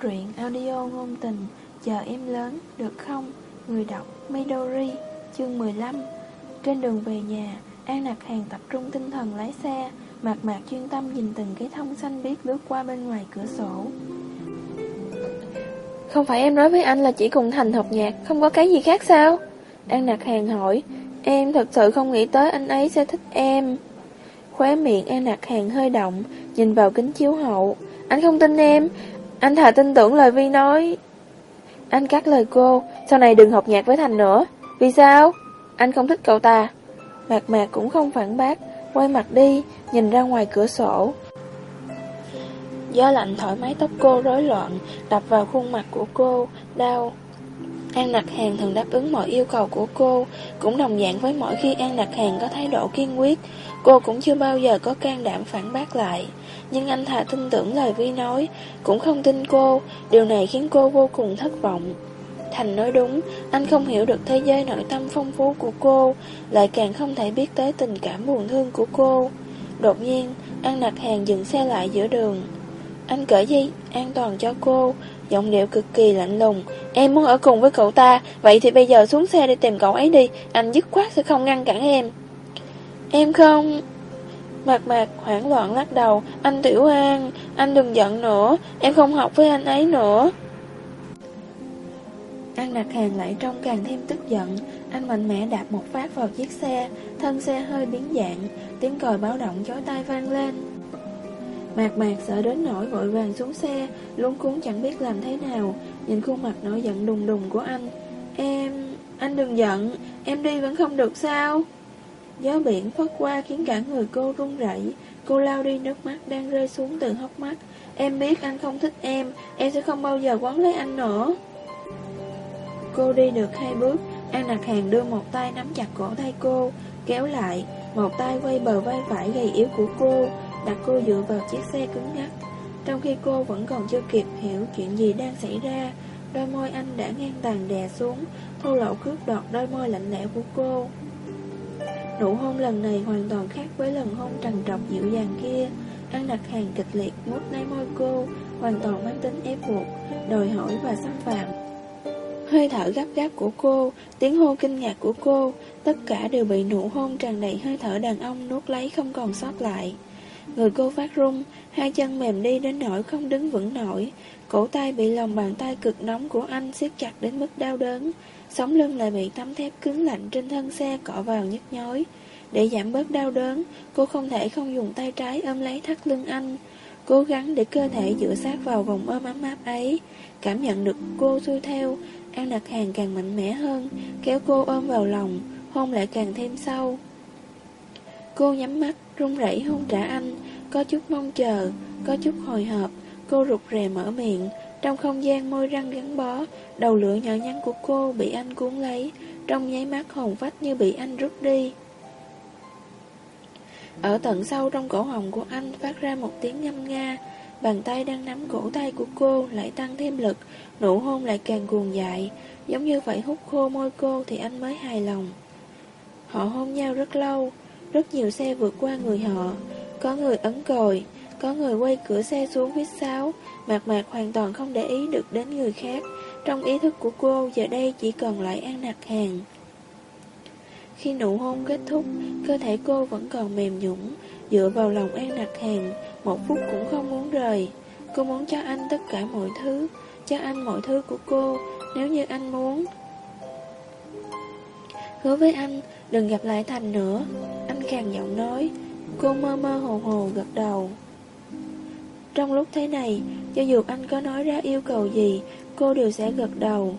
truyện audio ngôn tình Chờ em lớn, được không? Người đọc Midori, chương 15 Trên đường về nhà, An Nạc Hàng tập trung tinh thần lái xe Mạc mạc chuyên tâm nhìn từng cái thông xanh biếc lướt qua bên ngoài cửa sổ. Không phải em nói với anh là chỉ cùng Thành học nhạc, không có cái gì khác sao? An Nạc Hàng hỏi. Em thật sự không nghĩ tới anh ấy sẽ thích em. Khóe miệng An Nạc Hàng hơi động Nhìn vào kính chiếu hậu. Anh không tin em. Anh thà tin tưởng lời Vi nói. Anh cắt lời cô Sau này đừng học nhạc với Thành nữa. Vì sao? Anh không thích cậu ta. Mạc Mạc cũng không phản bác Quay mặt đi Nhìn ra ngoài cửa sổ. Gió lạnh thổi mái tóc cô rối loạn Đập vào khuôn mặt của cô Đau. An Nặc Hàng thường đáp ứng mọi yêu cầu của cô, cũng đồng dạng với mỗi khi An Nặc Hàng có thái độ kiên quyết, cô cũng chưa bao giờ có can đảm phản bác lại. Nhưng anh thà tin tưởng lời Vi nói, cũng không tin cô, điều này khiến cô vô cùng thất vọng. Thành nói đúng, anh không hiểu được thế giới nội tâm phong phú của cô, lại càng không thể biết tới tình cảm buồn thương của cô. Đột nhiên, An đặt Hàng dừng xe lại giữa đường. Anh cởi dây an toàn cho cô, giọng điệu cực kỳ lạnh lùng. Em muốn ở cùng với cậu ta, vậy thì bây giờ xuống xe đi tìm cậu ấy đi, anh dứt khoát sẽ không ngăn cản em. Em không... Mạc mạc hoảng loạn lắc đầu, anh Tiểu An, anh đừng giận nữa, em không học với anh ấy nữa. An Nạc Hàng lại trông càng thêm tức giận, anh mạnh mẽ đạp một phát vào chiếc xe, thân xe hơi biến dạng, tiếng còi báo động chói tai vang lên. Mạc mạc sợ đến nỗi vội vàng xuống xe, Luôn cuốn chẳng biết làm thế nào, nhìn khuôn mặt nổi giận đùng đùng của anh. Em... anh đừng giận, em đi vẫn không được sao? Gió biển phất qua khiến cả người cô run rẩy, cô lao đi nước mắt đang rơi xuống từ hốc mắt. Em biết anh không thích em, em sẽ không bao giờ quấn lấy anh nữa. Cô đi được hai bước, An Nạc Hàng đưa một tay nắm chặt cổ tay cô, kéo lại, một tay quay bờ vai phải gầy yếu của cô, đặt cô dựa vào chiếc xe cứng ngắc. Trong khi cô vẫn còn chưa kịp hiểu chuyện gì đang xảy ra, đôi môi anh đã ngang tàn đè xuống, thô lậu cướp đoạt đôi môi lạnh lẽo của cô. Nụ hôn lần này hoàn toàn khác với lần hôn trằn trọc dịu dàng kia. ăn đặt hàng kịch liệt mút lấy môi cô, hoàn toàn mang tính ép buộc, đòi hỏi và xâm phạm. Hơi thở gấp gáp của cô, tiếng hô kinh ngạc của cô, tất cả đều bị nụ hôn tràn đầy hơi thở đàn ông nuốt lấy không còn sót lại. Người cô phát run, hai chân mềm đi đến nỗi không đứng vững nổi, cổ tay bị lòng bàn tay cực nóng của anh siết chặt đến mức đau đớn, sống lưng lại bị tấm thép cứng lạnh trên thân xe cọ vào nhức nhói. Để giảm bớt đau đớn, cô không thể không dùng tay trái ôm lấy thắt lưng anh, cố gắng để cơ thể dựa sát vào vòng ôm ấm áp ấy. Cảm nhận được cô xuôi theo, An đặt Hàng càng mạnh mẽ hơn, kéo cô ôm vào lòng, hôn lại càng thêm sâu. Cô nhắm mắt, run rẩy hôn trả anh, có chút mong chờ, có chút hồi hộp, cô rụt rè mở miệng, trong không gian môi răng gắn bó, đầu lưỡi nhỏ nhắn của cô bị anh cuốn lấy, trong nháy mắt hồn phách như bị anh rút đi. Ở tận sâu trong cổ họng của anh phát ra một tiếng ngâm nga, bàn tay đang nắm cổ tay của cô lại tăng thêm lực, nụ hôn lại càng cuồng dại, giống như phải hút khô môi cô thì anh mới hài lòng. Họ hôn nhau rất lâu, rất nhiều xe vượt qua người họ, có người ấn còi, có người quay cửa xe xuống phía sau mạc mạc hoàn toàn không để ý được đến người khác. Trong ý thức của cô giờ đây chỉ còn lại An Nặc Hàng. Khi nụ hôn kết thúc, cơ thể cô vẫn còn mềm nhũng, dựa vào lòng An Nặc Hàng, một phút cũng không muốn rời. Cô muốn cho anh tất cả mọi thứ, cho anh mọi thứ của cô, nếu như anh muốn. Hứa với anh, đừng gặp lại Thành nữa khàn càng giọng nói, cô mơ mơ hồ hồ gật đầu. Trong lúc thế này, cho dù anh có nói ra yêu cầu gì, cô đều sẽ gật đầu.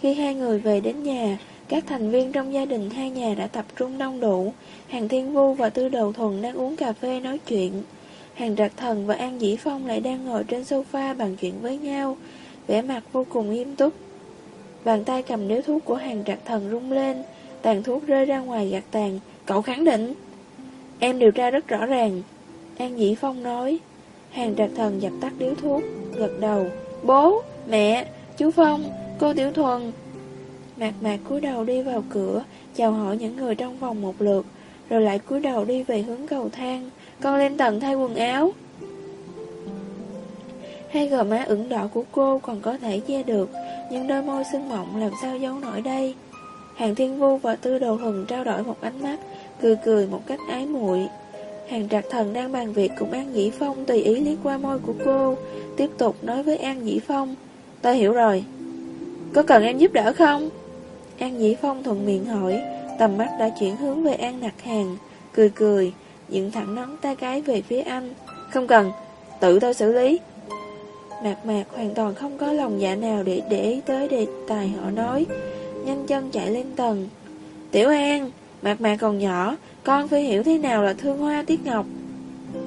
Khi hai người về đến nhà, các thành viên trong gia đình hai nhà đã tập trung đông đủ. Hàng Thiên Vu và Tư Đầu Thuần đang uống cà phê nói chuyện. Hàng Trạc Thần và An Dĩ Phong lại đang ngồi trên sofa bàn chuyện với nhau, vẻ mặt vô cùng nghiêm túc. Bàn tay cầm điếu thuốc của Hàng Trạc Thần rung lên, tàn thuốc rơi ra ngoài gạt tàn. Cậu khẳng định. Em điều tra rất rõ ràng. An Dĩ Phong nói. Hàng Trạc Thần dập tắt điếu thuốc, gật đầu. Bố, mẹ, chú Phong, cô Tiểu Thuần. Mạc mạc cúi đầu đi vào cửa, chào hỏi những người trong phòng một lượt, rồi lại cúi đầu đi về hướng cầu thang. Con lên tầng thay quần áo. Hai gò má ửng đỏ của cô còn có thể che được, nhưng đôi môi sưng mọng làm sao giấu nổi đây. Hàng Thiên Vu và Tư Đồ Hừng trao đổi một ánh mắt, cười cười một cách ái muội. Hàng Trạc Thần đang bàn việc cùng An Dĩ Phong tùy ý liếc qua môi của cô, tiếp tục nói với An Dĩ Phong. Tôi hiểu rồi. Có cần em giúp đỡ không? An Dĩ Phong thuận miệng hỏi, tầm mắt đã chuyển hướng về An Nặc Hàng, cười cười, dựng thẳng nón tay cái về phía anh. Không cần, tự tôi xử lý. Mạc mạc hoàn toàn không có lòng dạ nào để để ý tới đề tài họ nói, nhanh chân chạy lên tầng. Tiểu An, mạc mạc còn nhỏ, con phải hiểu thế nào là thương hoa tiết ngọc.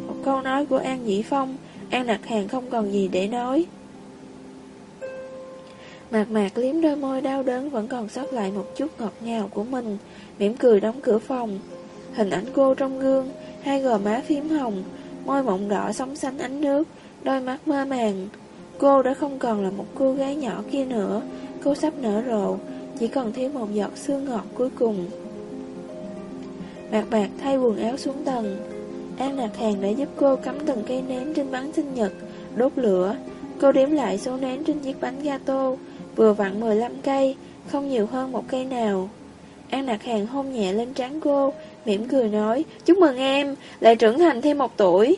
Một câu nói của An Dĩ Phong, An Nặc Hàng không còn gì để nói. Mạc mạc liếm đôi môi đau đớn vẫn còn sót lại một chút ngọt ngào của mình, mỉm cười đóng cửa phòng. Hình ảnh cô trong gương, hai gò má phím hồng, môi mộng đỏ sóng xanh ánh nước, đôi mắt mơ màng. Cô đã không còn là một cô gái nhỏ kia nữa, cô sắp nở rộ, chỉ còn thiếu một giọt sương ngọt cuối cùng. Bạc bạc thay quần áo xuống tầng. An đặt Hàng đã giúp cô cắm từng cây nến trên bánh sinh nhật, đốt lửa. Cô đếm lại số nến trên chiếc bánh gato, vừa vặn 15 cây, không nhiều hơn một cây nào. An đặt Hàng hôn nhẹ lên trán cô, mỉm cười nói, chúc mừng em, lại trưởng thành thêm một tuổi.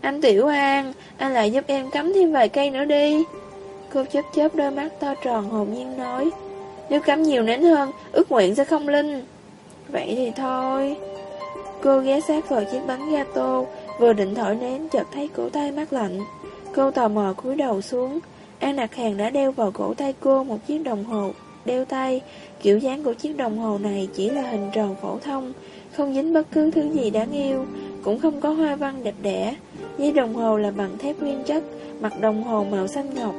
Anh Tiểu An, anh lại giúp em cắm thêm vài cây nữa đi. Cô chớp chớp đôi mắt to tròn hồn nhiên nói, nếu cắm nhiều nến hơn, ước nguyện sẽ không linh. Vậy thì thôi. Cô ghé sát vào chiếc bánh gato, vừa định thổi nến chợt thấy cổ tay mát lạnh. Cô tò mò cúi đầu xuống. An Nạc Hàng đã đeo vào cổ tay cô một chiếc đồng hồ đeo tay. Kiểu dáng của chiếc đồng hồ này chỉ là hình tròn phổ thông, không dính bất cứ thứ gì đáng yêu, cũng không có hoa văn đẹp đẽ. Dây đồng hồ là bằng thép nguyên chất, mặt đồng hồ màu xanh ngọc.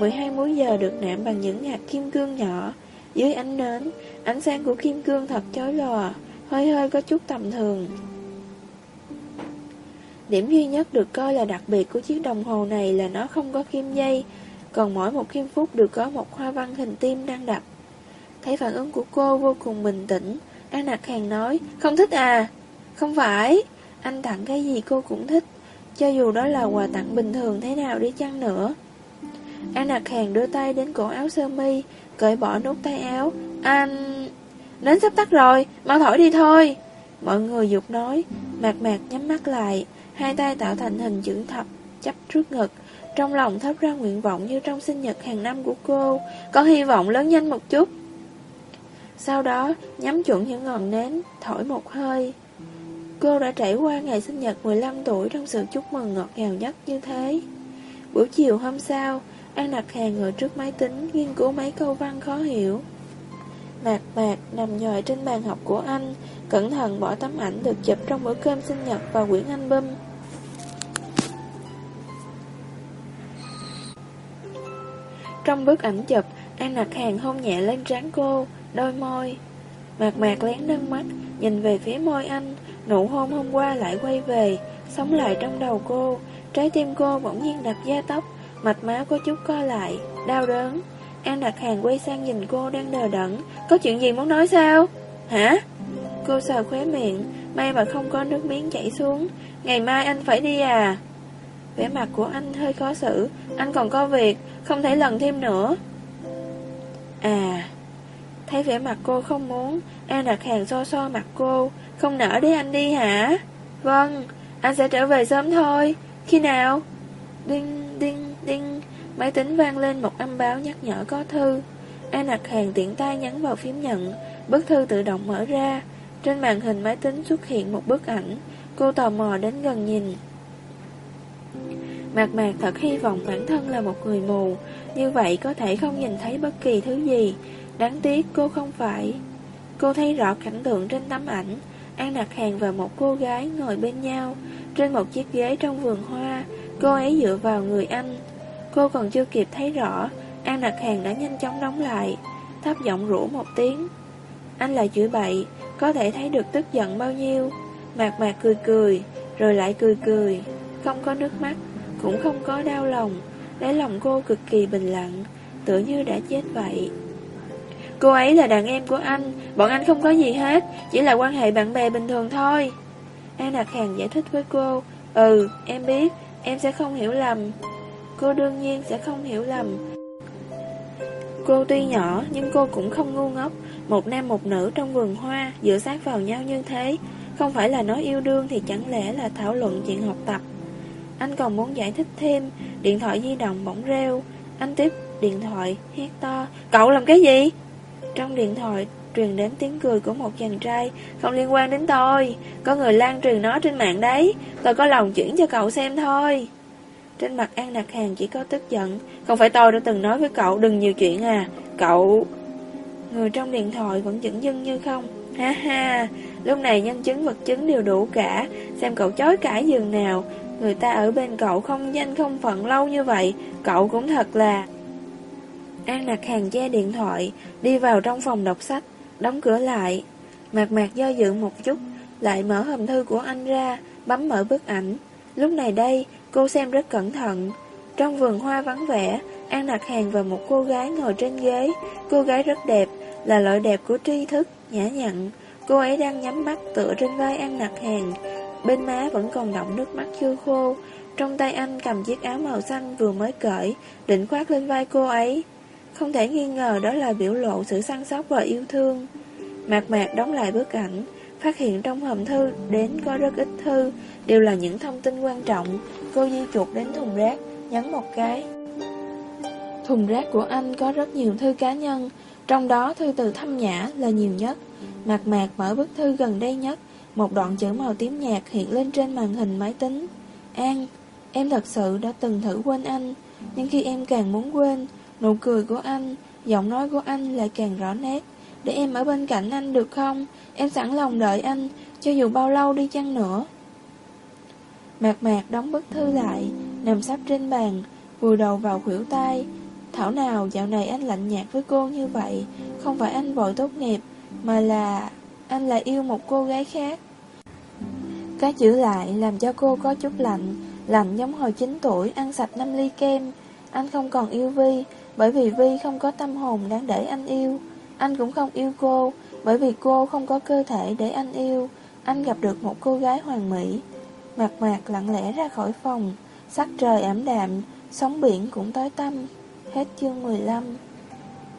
12 múi giờ được nạm bằng những hạt kim cương nhỏ. Dưới ánh nến, ánh sáng của kim cương thật chói lòa, hơi hơi có chút tầm thường. Điểm duy nhất được coi là đặc biệt của chiếc đồng hồ này là nó không có kim dây, còn mỗi một kim phút được có một hoa văn hình tim đang đập. Thấy phản ứng của cô vô cùng bình tĩnh, An Nạc Hàng nói, không thích à? Không phải, anh tặng cái gì cô cũng thích, cho dù đó là quà tặng bình thường thế nào đi chăng nữa. An Nạc Hàng đưa tay đến cổ áo sơ mi, cởi bỏ nút tay áo. Anh... Nến sắp tắt rồi, mau thổi đi thôi. Mọi người dục nói, mạc mạc nhắm mắt lại, hai tay tạo thành hình chữ thập, chấp trước ngực. Trong lòng thấp ra nguyện vọng như trong sinh nhật hàng năm của cô, có hy vọng lớn nhanh một chút. Sau đó, nhắm chuẩn những ngọn nến, thổi một hơi. Cô đã trải qua ngày sinh nhật 15 tuổi trong sự chúc mừng ngọt ngào nhất như thế. Buổi chiều hôm sau, An đặt Hàng ngồi trước máy tính nghiên cứu mấy câu văn khó hiểu. Mạc mạc nằm nhòi trên bàn học của anh, cẩn thận bỏ tấm ảnh được chụp trong bữa cơm sinh nhật vào quyển album. Trong bức ảnh chụp, An đặt Hàng hôn nhẹ lên trán cô, đôi môi. Mạc mạc lén nâng mắt, nhìn về phía môi anh, nụ hôn hôm qua lại quay về, sống lại trong đầu cô. Trái tim cô bỗng nhiên đập da tóc, mạch máu có chút co lại, đau đớn. An đặt Hàng quay sang nhìn cô đang đờ đẫn, có chuyện gì muốn nói sao? Hả? Cô sờ khóe miệng, may mà không có nước miếng chảy xuống. Ngày mai anh phải đi à? Vẻ mặt của anh hơi khó xử, anh còn có việc, không thể lần thêm nữa. À, thấy vẻ mặt cô không muốn, An đặt hàng so so mặt cô, không nỡ để anh đi hả? Vâng, anh sẽ trở về sớm thôi. Khi nào? Đinh, đinh, đinh, máy tính vang lên một âm báo nhắc nhở có thư. An đặt hàng tiện tay nhấn vào phím nhận, bức thư tự động mở ra. Trên màn hình máy tính xuất hiện một bức ảnh, cô tò mò đến gần nhìn. Mạc mạc thật hy vọng bản thân là một người mù, như vậy có thể không nhìn thấy bất kỳ thứ gì. Đáng tiếc cô không phải. Cô thấy rõ cảnh tượng trên tấm ảnh, An Nặc Hàng và một cô gái ngồi bên nhau, trên một chiếc ghế trong vườn hoa, cô ấy dựa vào người anh. Cô còn chưa kịp thấy rõ, An đặt Hàng đã nhanh chóng đóng lại, thấp giọng rủ một tiếng. Anh lại chửi bậy, có thể thấy được tức giận bao nhiêu. Mạc mạc cười cười, rồi lại cười cười, không có nước mắt cũng không có đau lòng, lấy lòng cô cực kỳ bình lặng, tựa như đã chết vậy. Cô ấy là đàn em của anh, bọn anh không có gì hết, chỉ là quan hệ bạn bè bình thường thôi. An đặt Hàng giải thích với cô, ừ, em biết, em sẽ không hiểu lầm cô đương nhiên sẽ không hiểu lầm. Cô tuy nhỏ nhưng cô cũng không ngu ngốc, một nam một nữ trong vườn hoa dựa sát vào nhau như thế, không phải là nói yêu đương thì chẳng lẽ là thảo luận chuyện học tập. Anh còn muốn giải thích thêm, điện thoại di động bỗng reo, anh tiếp điện thoại, hét to, cậu làm cái gì? Trong điện thoại truyền đến tiếng cười của một chàng trai, không liên quan đến tôi, có người lan truyền nó trên mạng đấy, tôi có lòng chuyển cho cậu xem thôi. Trên mặt An Nặc Hàng chỉ có tức giận, không phải tôi đã từng nói với cậu đừng nhiều chuyện à, cậu... Người trong điện thoại vẫn dững dưng như không, ha ha, lúc này nhân chứng vật chứng đều đủ cả, xem cậu chối cãi giường nào, người ta ở bên cậu không danh không phận lâu như vậy, cậu cũng thật là... An nặc hàng che điện thoại, đi vào trong phòng đọc sách, đóng cửa lại. Mạc mạc do dự một chút, lại mở hòm thư của anh ra, bấm mở bức ảnh. Lúc này đây, cô xem rất cẩn thận. Trong vườn hoa vắng vẻ, An đặt hàng và một cô gái ngồi trên ghế. Cô gái rất đẹp, là loại đẹp của tri thức, nhã nhặn. Cô ấy đang nhắm mắt tựa trên vai An nặc hàng. Bên má vẫn còn đọng nước mắt chưa khô. Trong tay anh cầm chiếc áo màu xanh vừa mới cởi, định khoác lên vai cô ấy. Không thể nghi ngờ đó là biểu lộ sự săn sóc và yêu thương. Mạc mạc đóng lại bức ảnh, phát hiện trong hòm thư đến có rất ít thư, đều là những thông tin quan trọng. Cô di chuột đến thùng rác, nhấn một cái. Thùng rác của anh có rất nhiều thư cá nhân, trong đó thư từ thâm nhã là nhiều nhất. Mạc mạc mở bức thư gần đây nhất, một đoạn chữ màu tím nhạt hiện lên trên màn hình máy tính. An, em thật sự đã từng thử quên anh, nhưng khi em càng muốn quên, Nụ cười của anh, giọng nói của anh lại càng rõ nét. Để em ở bên cạnh anh được không? Em sẵn lòng đợi anh, cho dù bao lâu đi chăng nữa. Mạc mạc đóng bức thư lại, nằm sắp trên bàn, vùi đầu vào khuỷu tay. Thảo nào dạo này anh lạnh nhạt với cô như vậy, không phải anh vội tốt nghiệp, mà là anh lại yêu một cô gái khác. Cái chữ lại làm cho cô có chút lạnh, lạnh giống hồi 9 tuổi ăn sạch 5 ly kem. Anh không còn yêu Vi, bởi vì Vi không có tâm hồn đáng để anh yêu anh cũng không yêu cô, Bởi vì cô không có cơ thể để anh yêu. Anh gặp được một cô gái hoàn mỹ, Mạc mạc, lặng lẽ ra khỏi phòng, Sắc trời ảm đạm, Sóng biển cũng tối tăm, Hết chương 15